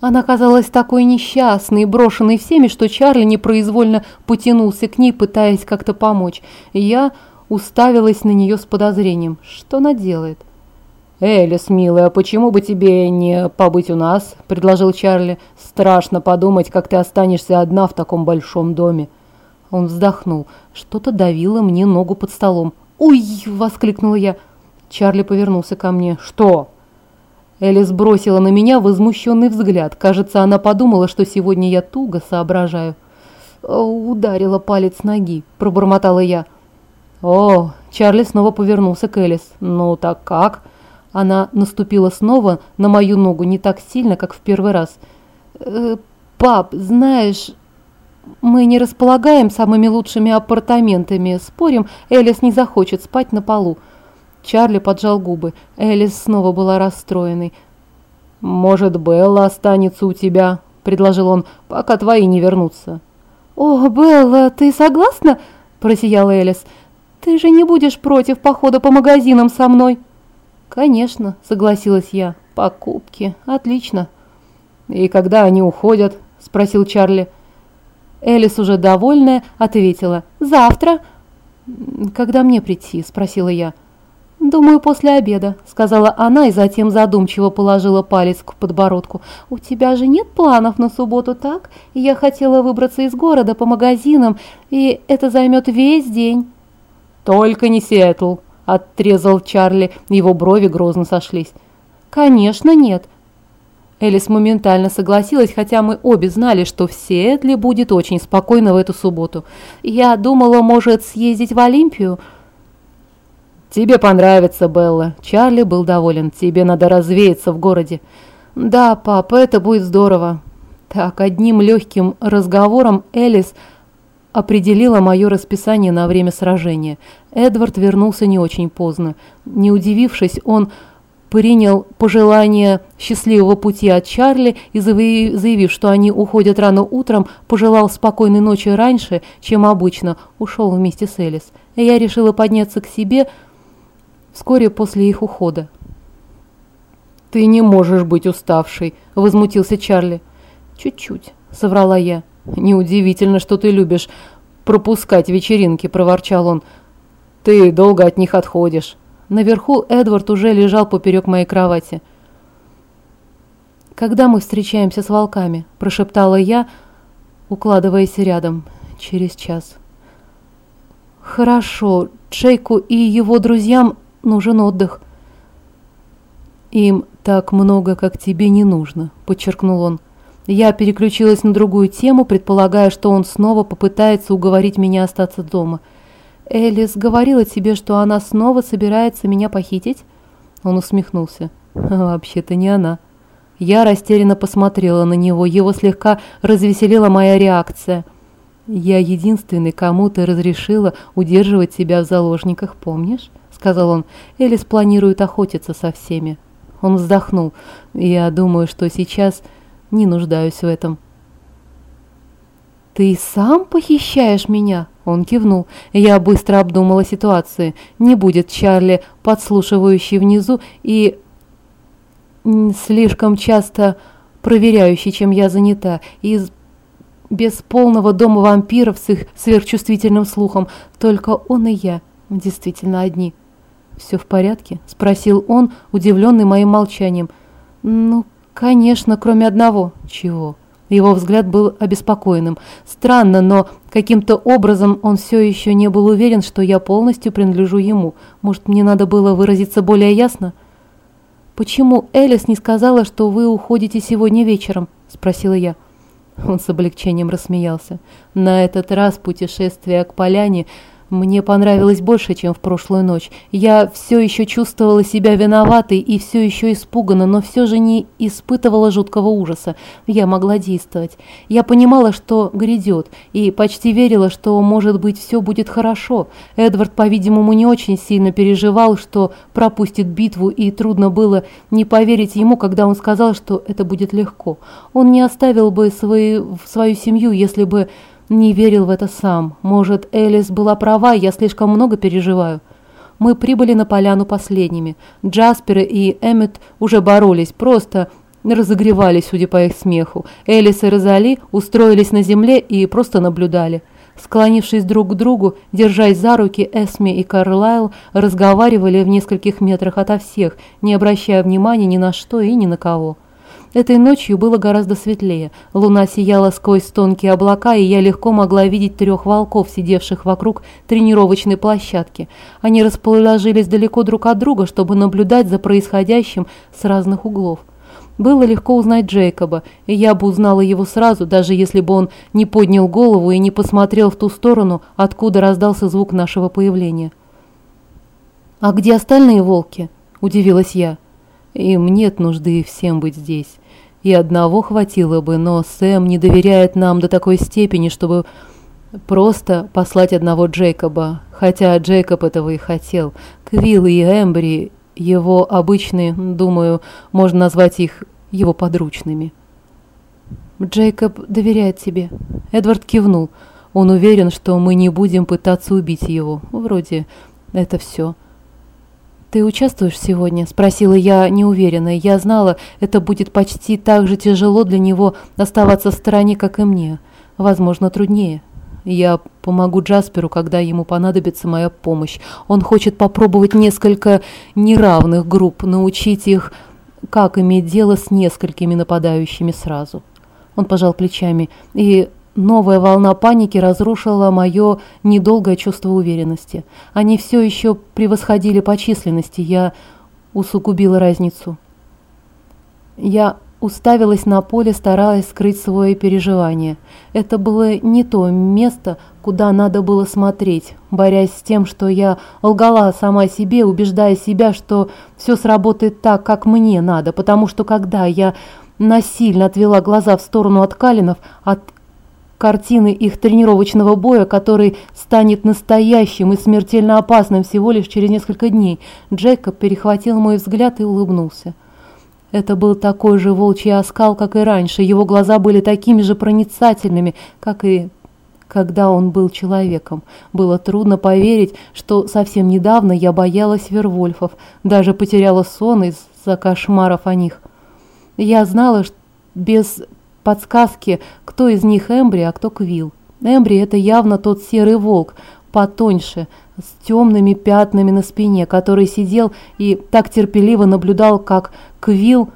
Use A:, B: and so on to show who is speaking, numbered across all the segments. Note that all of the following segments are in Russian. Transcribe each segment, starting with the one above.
A: Она казалась такой несчастной и брошенной всеми, что Чарли непроизвольно потянулся к ней, пытаясь как-то помочь. Я уставилась на нее с подозрением. Что она делает?
B: «Элис, милая, почему бы тебе не побыть у нас?» – предложил Чарли. «Страшно подумать, как ты останешься одна в таком большом доме».
A: Он вздохнул. Что-то давило мне ногу под столом. «Ой!» – воскликнула я. Чарли повернулся ко мне. «Что?» Элис бросила на меня возмущенный взгляд. Кажется, она подумала, что сегодня я туго соображаю. «Ударила палец ноги», – пробормотала я.
B: «О!» – Чарли снова повернулся к Элис. «Ну так как?»
A: Она наступила снова на мою ногу не так сильно, как в первый раз. «Э, «Пап, знаешь, мы не располагаем самыми лучшими апартаментами. Спорим, Элис не захочет спать на полу». Чарли поджал губы. Элис снова была расстроенной.
B: «Может, Белла останется у тебя?» – предложил он, – «пока твои не вернутся».
A: «О, Белла, ты согласна?» – просияла Элис. «Ты же не будешь против похода по магазинам со мной?» «Конечно», — согласилась я. «Покупки. Отлично».
B: «И когда они уходят?» — спросил Чарли.
A: Элис, уже довольная, ответила. «Завтра». «Когда мне прийти?» — спросила я. «Думаю, после обеда», — сказала она и затем задумчиво положила палец к подбородку. «У тебя же нет планов на субботу, так? Я хотела выбраться из города по магазинам, и это займет весь день».
B: «Только не Сиэтл», отрезал Чарли, его брови грозно сошлись.
A: «Конечно нет». Элис моментально согласилась, хотя мы обе знали, что в Сиэтле будет очень спокойно в эту субботу. «Я думала, может, съездить в Олимпию?»
B: «Тебе понравится, Белла». Чарли был доволен. «Тебе надо развеяться в городе».
A: «Да, папа, это будет здорово». Так, одним легким разговором Элис определила мое расписание на время сражения. Эдвард вернулся не очень поздно. Не удивившись, он принял пожелание счастливого пути от Чарли и, заявив, что они уходят рано утром, пожелал спокойной ночи раньше, чем обычно, ушел вместе с Элис. Я решила подняться к себе вскоре после их ухода.
B: «Ты не можешь быть уставшей», — возмутился Чарли.
A: «Чуть-чуть», — соврала я.
B: «Неудивительно, что ты любишь пропускать вечеринки», – проворчал он. «Ты долго от них отходишь».
A: Наверху Эдвард уже лежал поперек моей кровати. «Когда мы встречаемся с волками?» – прошептала я, укладываясь рядом. «Через час». «Хорошо. Джейку и его друзьям нужен отдых». «Им так много, как тебе не нужно», – подчеркнул он. Я переключилась на другую тему, предполагая, что он снова попытается уговорить меня остаться дома. «Элис говорила тебе, что она снова собирается меня похитить?» Он усмехнулся. «Вообще-то не она». Я растерянно посмотрела на него, его слегка развеселила моя реакция. «Я единственный, кому ты разрешила удерживать себя в заложниках, помнишь?» Сказал он. «Элис планирует охотиться со всеми». Он вздохнул. «Я думаю, что сейчас не нуждаюсь в этом. «Ты сам похищаешь меня?» Он кивнул. Я быстро обдумала ситуацию. Не будет Чарли, подслушивающий внизу и слишком часто проверяющий, чем я занята, из без полного дома вампиров с их сверхчувствительным слухом. Только он и я действительно одни. «Все в порядке?» – спросил он, удивленный моим молчанием. «Ну, «Конечно, кроме одного». «Чего?» Его взгляд был обеспокоенным. Странно, но каким-то образом он все еще не был уверен, что я полностью принадлежу ему. Может, мне надо было выразиться более ясно? «Почему Элис не сказала, что вы уходите сегодня вечером?» – спросила я. Он с облегчением рассмеялся. На этот раз путешествие к поляне – мне понравилось больше, чем в прошлую ночь. Я все еще чувствовала себя виноватой и все еще испугана, но все же не испытывала жуткого ужаса. Я могла действовать. Я понимала, что грядет, и почти верила, что, может быть, все будет хорошо. Эдвард, по-видимому, не очень сильно переживал, что пропустит битву, и трудно было не поверить ему, когда он сказал, что это будет легко. Он не оставил бы свои, свою семью, если бы не верил в это сам. Может, Элис была права, я слишком много переживаю. Мы прибыли на поляну последними. Джаспер и Эммет уже боролись, просто разогревались, судя по их смеху. Элис и Розали устроились на земле и просто наблюдали. Склонившись друг к другу, держась за руки, Эсми и Карлайл разговаривали в нескольких метрах ото всех, не обращая внимания ни на что и ни на кого. Этой ночью было гораздо светлее. Луна сияла сквозь тонкие облака, и я легко могла видеть трех волков, сидевших вокруг тренировочной площадки. Они расположились далеко друг от друга, чтобы наблюдать за происходящим с разных углов. Было легко узнать Джейкоба, и я бы узнала его сразу, даже если бы он не поднял голову и не посмотрел в ту сторону, откуда раздался звук нашего появления. «А где остальные волки?» – удивилась я. «Им нет нужды всем быть здесь. И одного хватило бы, но Сэм не доверяет нам до такой степени, чтобы просто послать одного Джейкоба, хотя Джейкоб этого и хотел. Квилл и Эмбри его обычные, думаю, можно назвать их его подручными. «Джейкоб доверяет тебе». Эдвард кивнул. Он уверен, что мы не будем пытаться убить его. Вроде это все. «Ты участвуешь сегодня?» – спросила я неуверенно. Я знала, это будет почти так же тяжело для него оставаться в стороне, как и мне. Возможно, труднее. Я помогу Джасперу, когда ему понадобится моя помощь. Он хочет попробовать несколько неравных групп, научить их, как иметь дело с несколькими нападающими сразу. Он пожал плечами, и новая волна паники разрушила мое недолгое чувство уверенности. Они все еще превосходили по численности, я усугубила разницу. Я уставилась на поле, стараясь скрыть свои переживания. Это было не то место, куда надо было смотреть, борясь с тем, что я лгала сама себе, убеждая себя, что все сработает так, как мне надо, потому что когда я насильно отвела глаза в сторону от Калинов, от картины их тренировочного боя, который станет настоящим и смертельно опасным всего лишь через несколько дней, Джейкоб перехватил мой взгляд и улыбнулся. Это был такой же волчий оскал, как и раньше. Его глаза были такими же проницательными, как и когда он был человеком. Было трудно поверить, что совсем недавно я боялась вервольфов, даже потеряла сон из-за кошмаров о них. Я знала что без подсказки, кто из них Эмбри, а кто Квилл. Эмбри – это явно тот серый волк, потоньше, с темными пятнами на спине, который сидел и так терпеливо наблюдал, как Квилл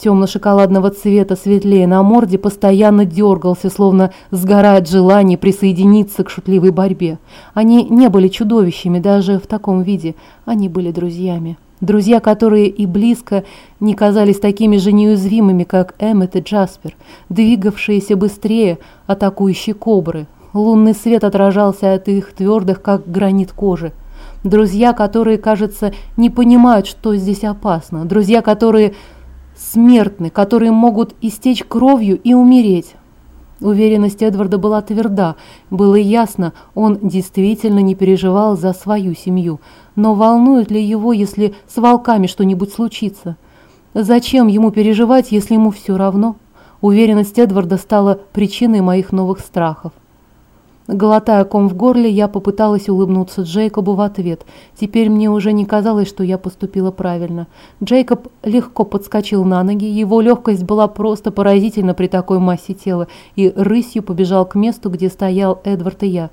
A: темно-шоколадного цвета светлее на морде постоянно дергался, словно сгорая от желания присоединиться к шутливой борьбе. Они не были чудовищами даже в таком виде, они были друзьями. Друзья, которые и близко не казались такими же неуязвимыми, как Эммет и Джаспер, двигавшиеся быстрее атакующие кобры, Лунный свет отражался от их твердых, как гранит кожи. Друзья, которые, кажется, не понимают, что здесь опасно. Друзья, которые смертны, которые могут истечь кровью и умереть. Уверенность Эдварда была тверда. Было ясно, он действительно не переживал за свою семью. Но волнует ли его, если с волками что-нибудь случится? Зачем ему переживать, если ему все равно? Уверенность Эдварда стала причиной моих новых страхов. Глотая ком в горле, я попыталась улыбнуться Джейкобу в ответ. Теперь мне уже не казалось, что я поступила правильно. Джейкоб легко подскочил на ноги, его легкость была просто поразительна при такой массе тела, и рысью побежал к месту, где стоял Эдвард и я.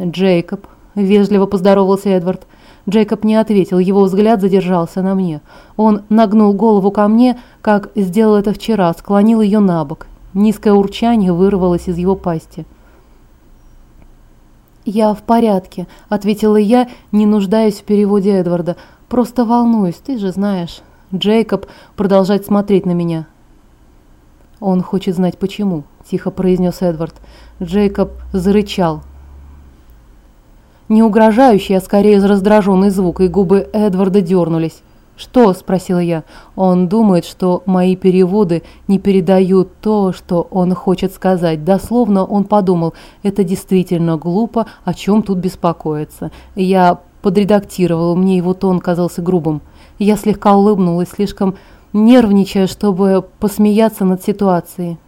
A: «Джейкоб», — вежливо поздоровался Эдвард. Джейкоб не ответил, его взгляд задержался на мне. Он нагнул голову ко мне, как сделал это вчера, склонил ее на бок. Низкое урчание вырвалось из его пасти. «Я в порядке», — ответила я, не нуждаясь в переводе Эдварда. «Просто волнуюсь, ты же знаешь». Джейкоб продолжает смотреть на меня. «Он хочет знать, почему», — тихо произнес Эдвард. Джейкоб зарычал. Не угрожающий, а скорее раздраженный звук, и губы Эдварда дернулись. «Что?» – спросила я. «Он думает, что мои переводы не передают то, что он хочет сказать. Дословно он подумал, это действительно глупо, о чем тут беспокоиться». Я подредактировал, мне его тон казался грубым. Я слегка улыбнулась, слишком нервничая, чтобы посмеяться над ситуацией.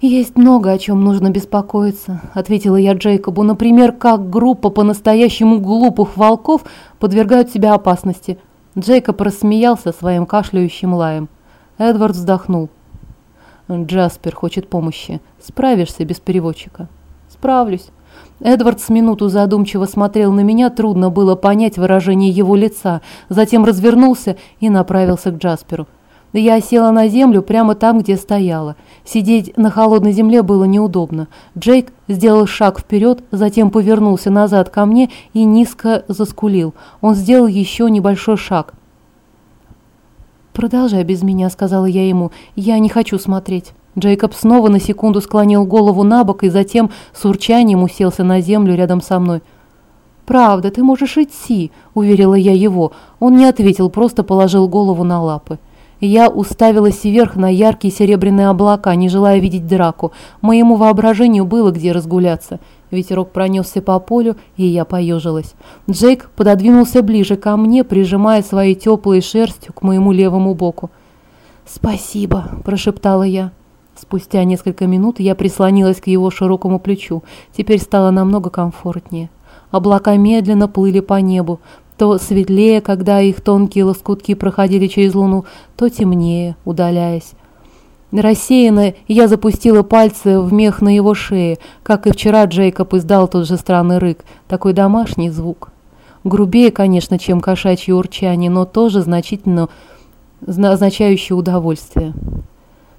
A: «Есть много, о чем нужно беспокоиться», — ответила я Джейкобу. «Например, как группа по-настоящему глупых волков подвергают себя опасности. Джейкоб рассмеялся своим кашляющим лаем. Эдвард вздохнул. «Джаспер хочет помощи. Справишься без переводчика?» «Справлюсь». Эдвард с минуту задумчиво смотрел на меня, трудно было понять выражение его лица, затем развернулся и направился к Джасперу. Я села на землю прямо там, где стояла. Сидеть на холодной земле было неудобно. Джейк сделал шаг вперед, затем повернулся назад ко мне и низко заскулил. Он сделал еще небольшой шаг. «Продолжай без меня», — сказала я ему. «Я не хочу смотреть». Джейкоб снова на секунду склонил голову на бок и затем с урчанием уселся на землю рядом со мной. «Правда, ты можешь идти», — уверила я его. Он не ответил, просто положил голову на лапы. Я уставилась вверх на яркие серебряные облака, не желая видеть драку. Моему воображению было где разгуляться. Ветерок пронесся по полю, и я поежилась. Джейк пододвинулся ближе ко мне, прижимая своей теплой шерстью к моему левому боку. «Спасибо», – прошептала я. Спустя несколько минут я прислонилась к его широкому плечу. Теперь стало намного комфортнее. Облака медленно плыли по небу, то светлее, когда их тонкие лоскутки проходили через луну, то темнее, удаляясь. Рассеянно я запустила пальцы в мех на его шее, как и вчера Джейкоб издал тот же странный рык, такой домашний звук. Грубее, конечно, чем кошачье урчание, но тоже значительно означающее удовольствие.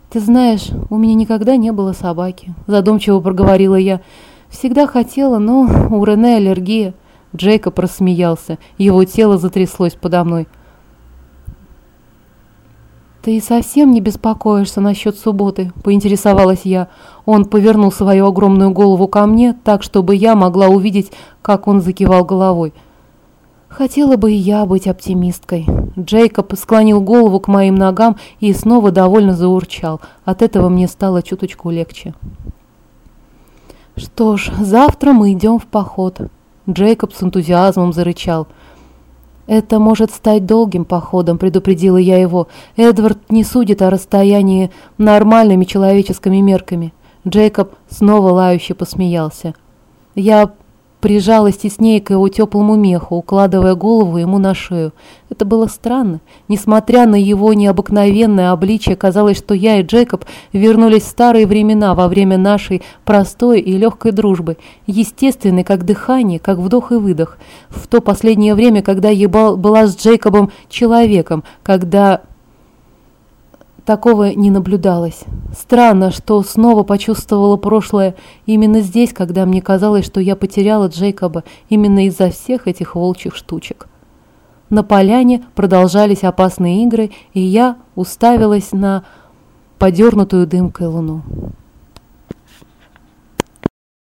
A: «Ты знаешь, у меня никогда не было собаки», – задумчиво проговорила я. «Всегда хотела, но у Рене аллергия». Джейкоб рассмеялся. Его тело затряслось подо мной. «Ты совсем не беспокоишься насчет субботы?» – поинтересовалась я. Он повернул свою огромную голову ко мне, так, чтобы я могла увидеть, как он закивал головой. Хотела бы и я быть оптимисткой. Джейкоб склонил голову к моим ногам и снова довольно заурчал. От этого мне стало чуточку легче. Что ж, завтра мы идем в поход. Джейкоб с энтузиазмом зарычал. «Это может стать долгим походом», — предупредила я его. «Эдвард не судит о расстоянии нормальными человеческими мерками». Джейкоб снова лающе посмеялся. Я прижалась теснее к его теплому меху, укладывая голову ему на шею. Это было странно. Несмотря на его необыкновенное обличие, казалось, что я и Джейкоб вернулись в старые времена во время нашей простой и легкой дружбы, естественной, как дыхание, как вдох и выдох. В то последнее время, когда я была с Джейкобом человеком, когда Такого не наблюдалось. Странно, что снова почувствовала прошлое именно здесь, когда мне казалось, что я потеряла Джейкоба именно из-за всех этих волчьих штучек. На поляне продолжались опасные игры, и я уставилась на подернутую дымкой луну.